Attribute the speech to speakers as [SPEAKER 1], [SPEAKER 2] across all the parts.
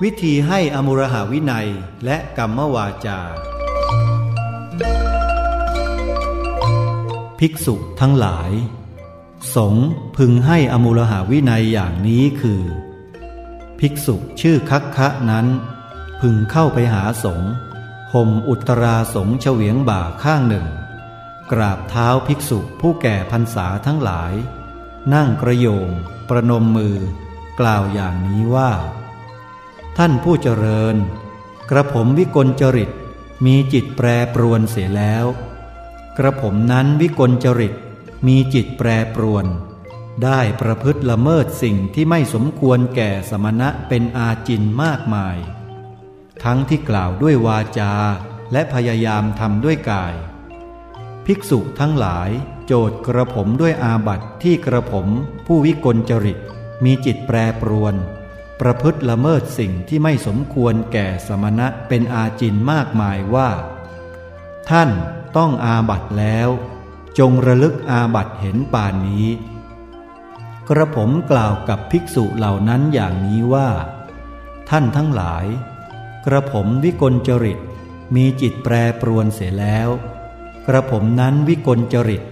[SPEAKER 1] วิธีให้อมุรหาวินัยและกรรมวาจา ภิกษุทั้งหลาย สงพึงให้อมุรหาวินัยอย่างนี้คือ ภิกษุชื่อคักคะนั้น พึงเข้าไปหาสงห่มอุตราสงเฉวียงบ่าข้างหนึ่ง กราบเท้าภิกษุผู้แก่พรรษาทั้งหลาย นั่งกระโยง ประนมมือกล่าวอย่างนี้ว่า ท่านผู้เจริญ กระผมวิกลจริตมีจิตแปรปรวนเสียแล้ว กระผมนั้นวิกลจริตมีจิตแปรปรวน ได้ประพฤติละเมิดสิ่งที่ไม่สมควรแก่สมณะเป็นอาจินมากมาย ทั้งที่กล่าวด้วยวาจาและพยายามทำด้วยกาย ภิกษุทั้งหลายโจทย์กระผมด้วยอาบัติที่กระผมผู้วิกลจริตมีจิตแปรปรวน ประพฤติละเมิดสิ่งที่ไม่สมควรแก่สมณะเป็นอาจินมากมายว่า ท่านต้องอาบัตแล้ว จงระลึกอาบัตเห็นป่านนี้ กระผมกล่าวกับภิกษุเหล่านั้นอย่างนี้ว่า ท่านทั้งหลาย กระผมวิกลจริตมีจิตแปรปรวนเสียแล้ว กระผมนั้นวิกลจริต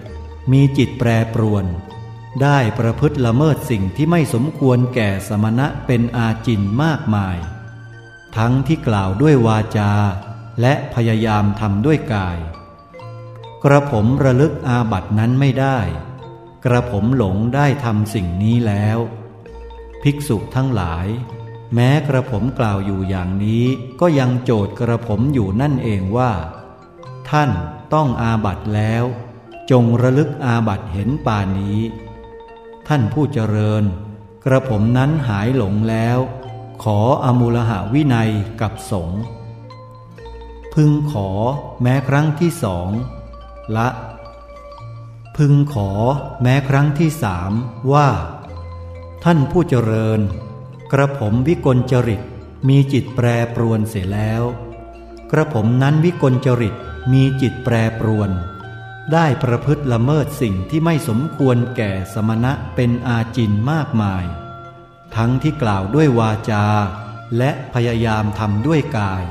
[SPEAKER 1] มีจิตแปรปรวน ได้ประพฤติละเมิดสิ่งที่ไม่สมควรแก่สมณะเป็นอาจินมากมาย ทั้งที่กล่าวด้วยวาจา และพยายามทำด้วยกาย กระผมระลึกอาบัตินั้นไม่ได้ กระผมหลงได้ทำสิ่งนี้แล้ว ภิกษุทั้งหลาย แม้กระผมกล่าวอยู่อย่างนี้ก็ยังโจทย์กระผมอยู่นั่นเองว่า ท่านต้องอาบัติแล้ว จงระลึกอาบัติเห็นป่านี้ ท่านผู้เจริญ กระผมนั้นหายหลงแล้ว ขออมูลหาวินัยกับสงพึงขอแม้ครั้งที่สองละ พึงขอแม้ครั้งที่สามว่า ท่านผู้เจริญ กระผมวิกลจริตมีจิตแปรปรวนเสียแล้ว กระผมนั้นวิกลจริตมีจิตแปรปรวน ได้ประพฤติละเมิดสิ่งที่ไม่สมควรแก่สมณะเป็นอาจินมากมาย ทั้งที่กล่าวด้วยวาจา และพยายามทำด้วยกาย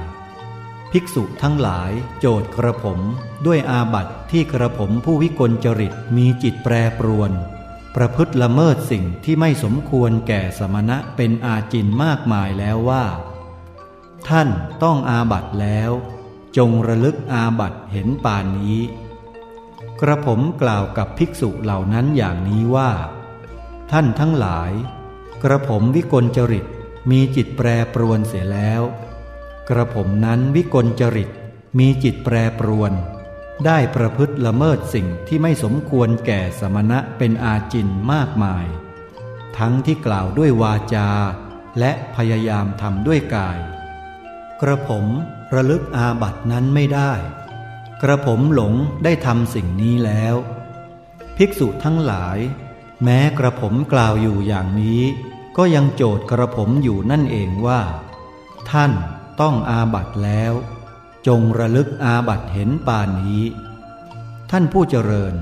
[SPEAKER 1] ภิกษุทั้งหลายโจทย์กระผมด้วยอาบัติที่กระผมผู้วิกลจริตมีจิตแปรปรวน ประพฤติละเมิดสิ่งที่ไม่สมควรแก่สมณะเป็นอาจินมากมายแล้วว่า ท่านต้องอาบัติแล้ว จงระลึกอาบัติเห็นป่านนี้ กระผมกล่าวกับภิกษุเหล่านั้นอย่างนี้ว่า ท่านทั้งหลาย กระผมวิกลจริตมีจิตแปรปรวนเสียแล้ว กระผมนั้นวิกลจริตมีจิตแปรปรวน ได้ประพฤติละเมิดสิ่งที่ไม่สมควรแก่สมณะเป็นอาจินมากมาย ทั้งที่กล่าวด้วยวาจา และพยายามทำด้วยกาย กระผมระลึกอาบัตินั้นไม่ได้ กระผมหลงได้ทำสิ่งนี้แล้ว ภิกษุทั้งหลาย แม้กระผมกล่าวอยู่อย่างนี้ ก็ยังโจทย์กระผมอยู่นั่นเองว่า ท่านต้องอาบัตแล้ว จงระลึกอาบัตเห็นป่านนี้ ท่านผู้เจริญ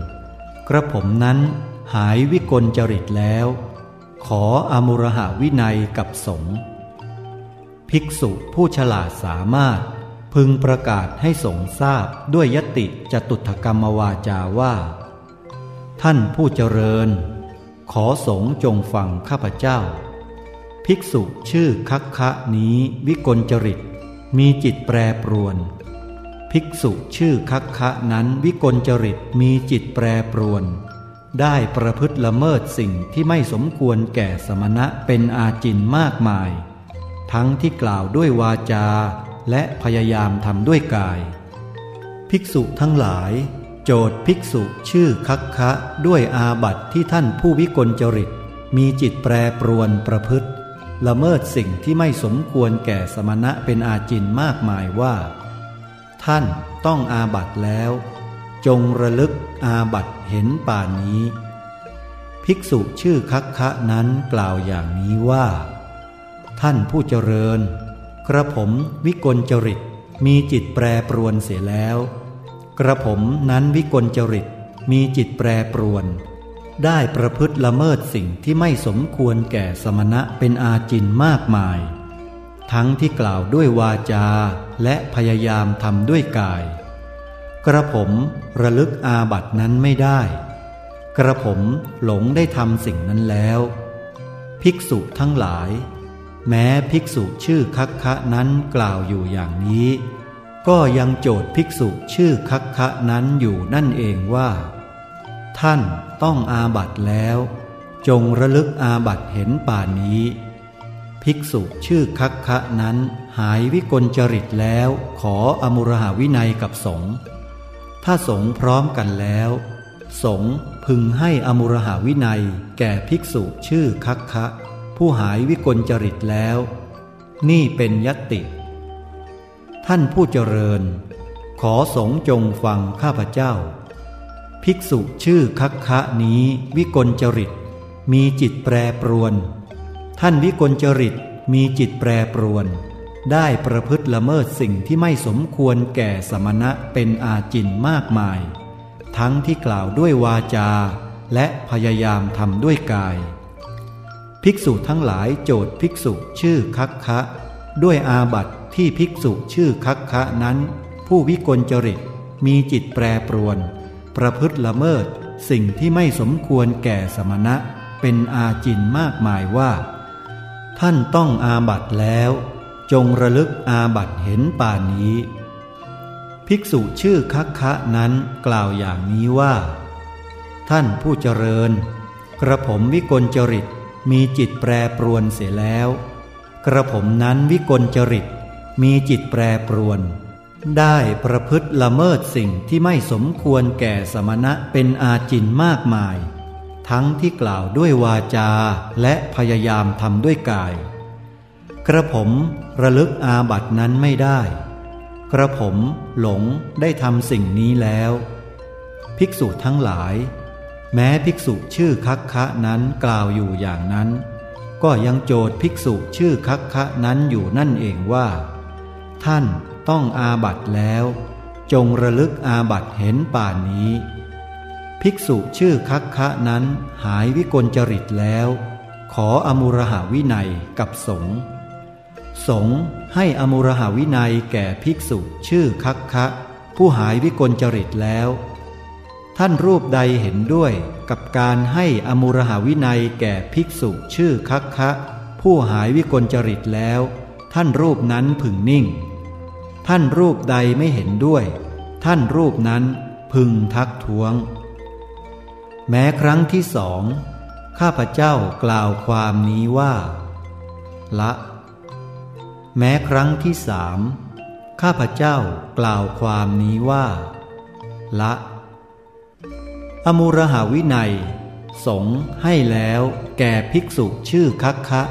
[SPEAKER 1] กระผมนั้นหายวิกลจริตแล้ว ขออมุรหาวินัยกับสงฆ์ภิกษุผู้ฉลาดสามารถ พึงประกาศให้สงทราบด้วยยติจตุถกรรมวาจาว่า ท่านผู้เจริญ ขอสงจงฟังข้าพเจ้า ภิกษุชื่อคักคะนี้วิกลจริต มีจิตแปรปรวน ภิกษุชื่อคักคะนั้นวิกลจริตมีจิตแปรปรวน ได้ประพฤติละเมิดสิ่งที่ไม่สมควรแก่สมณะเป็นอาจินมากมาย ทั้งที่กล่าวด้วยวาจา และพยายามทำด้วยกาย ภิกษุทั้งหลาย โจทย์ภิกษุชื่อคักคะด้วยอาบัติที่ท่านผู้วิกลจริต มีจิตแปรปรวนประพฤติ ละเมิดสิ่งที่ไม่สมควรแก่สมณะเป็นอาจินมากมายว่า ท่านต้องอาบัติแล้ว จงระลึกอาบัติเห็นป่านนี้ ภิกษุชื่อคักคะนั้นกล่าวอย่างนี้ว่า ท่านผู้เจริญ กระผมวิกลจริตมีจิตแปรปรวนเสียแล้ว กระผมนั้นวิกลจริตมีจิตแปรปรวน ได้ประพฤติละเมิดสิ่งที่ไม่สมควรแก่สมณะเป็นอาจินมากมาย ทั้งที่กล่าวด้วยวาจาและพยายามทำด้วยกาย กระผมระลึกอาบัตินั้นไม่ได้ กระผมหลงได้ทำสิ่งนั้นแล้ว ภิกษุทั้งหลาย แม้ภิกษุชื่อคักคะนั้นกล่าวอยู่อย่างนี้ ก็ยังโจทย์ภิกษุชื่อคักคะนั้นอยู่นั่นเองว่า ท่านต้องอาบัตแล้ว จงระลึกอาบัตเห็นป่านนี้ ภิกษุชื่อคักคะนั้นหายวิกลจริตแล้วขออมุรหาวินัยกับสงฆ์ถ้าสงฆ์พร้อมกันแล้ว สงฆ์พึงให้อมุรหาวินัยแก่ภิกษุชื่อคักคะ ผู้หายวิกลจริตแล้ว นี่เป็นยติ ท่านผู้เจริญ ขอสงจงฟังข้าพเจ้า ภิกษุชื่อคักคะนี้วิกลจริต มีจิตแปรปรวน ท่านวิกลจริตมีจิตแปรปรวน ได้ประพฤติละเมิดสิ่งที่ไม่สมควรแก่สมณะเป็นอาจินมากมาย ทั้งที่กล่าวด้วยวาจา และพยายามทำด้วยกาย ภิกษุทั้งหลายโจทย์ภิกษุชื่อคักคะ ด้วยอาบัติที่ภิกษุชื่อคักคะนั้น ผู้วิกลจริตมีจิตแปรปรวน ประพฤติละเมิดสิ่งที่ไม่สมควรแก่สมณะ เป็นอาจินมากมายว่า ท่านต้องอาบัติแล้ว จงระลึกอาบัติเห็นป่านนี้ ภิกษุชื่อคักคะนั้นกล่าวอย่างนี้ว่า ท่านผู้เจริญ กระผมวิกลจริต มีจิตแปรปรวนเสียแล้ว กระผมนั้นวิกลจริต มีจิตแปรปรวน ได้ประพฤติละเมิดสิ่งที่ไม่สมควรแก่สมณะเป็นอาจินมากมาย ทั้งที่กล่าวด้วยวาจาและพยายามทำด้วยกาย กระผมระลึกอาบัตินั้นไม่ได้ กระผมหลงได้ทำสิ่งนี้แล้ว ภิกษุทั้งหลาย แม้ภิกษุชื่อคักคะนั้นกล่าวอยู่อย่างนั้น ก็ยังโจทย์ภิกษุชื่อคักคะนั้นอยู่นั่นเองว่า ท่านต้องอาบัตแล้ว จงระลึกอาบัตเห็นป่านนี้ ภิกษุชื่อคักคะนั้นหายวิกลจริตแล้ว ขออมุรหาวินัยกับสงฆ์สงฆ์ให้อมุรหาวินัยแก่ภิกษุชื่อคักคะ ผู้หายวิกลจริตแล้ว ท่านรูปใดเห็นด้วยกับการให้อมุรหาวินัยแก่ภิกษุชื่อคักคะ ผู้หายวิกลจริตแล้ว ท่านรูปนั้นผึ่งนิ่ง ท่านรูปใดไม่เห็นด้วย ท่านรูปนั้นพึงทักท้วง แม้ครั้งที่สองข้าพเจ้ากล่าวความนี้ว่า ละ แม้ครั้งที่สามข้าพเจ้ากล่าวความนี้ว่า ละ อมูรหาวินัย สงให้แล้วแก่ภิกษุชื่อคักคะ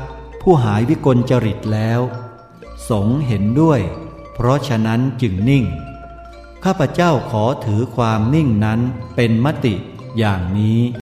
[SPEAKER 1] ผู้หายวิกลจริตแล้ว สงเห็นด้วย เพราะฉะนั้นจึงนิ่ง ข้าพเจ้าขอถือความนิ่งนั้นเป็นมติอย่างนี้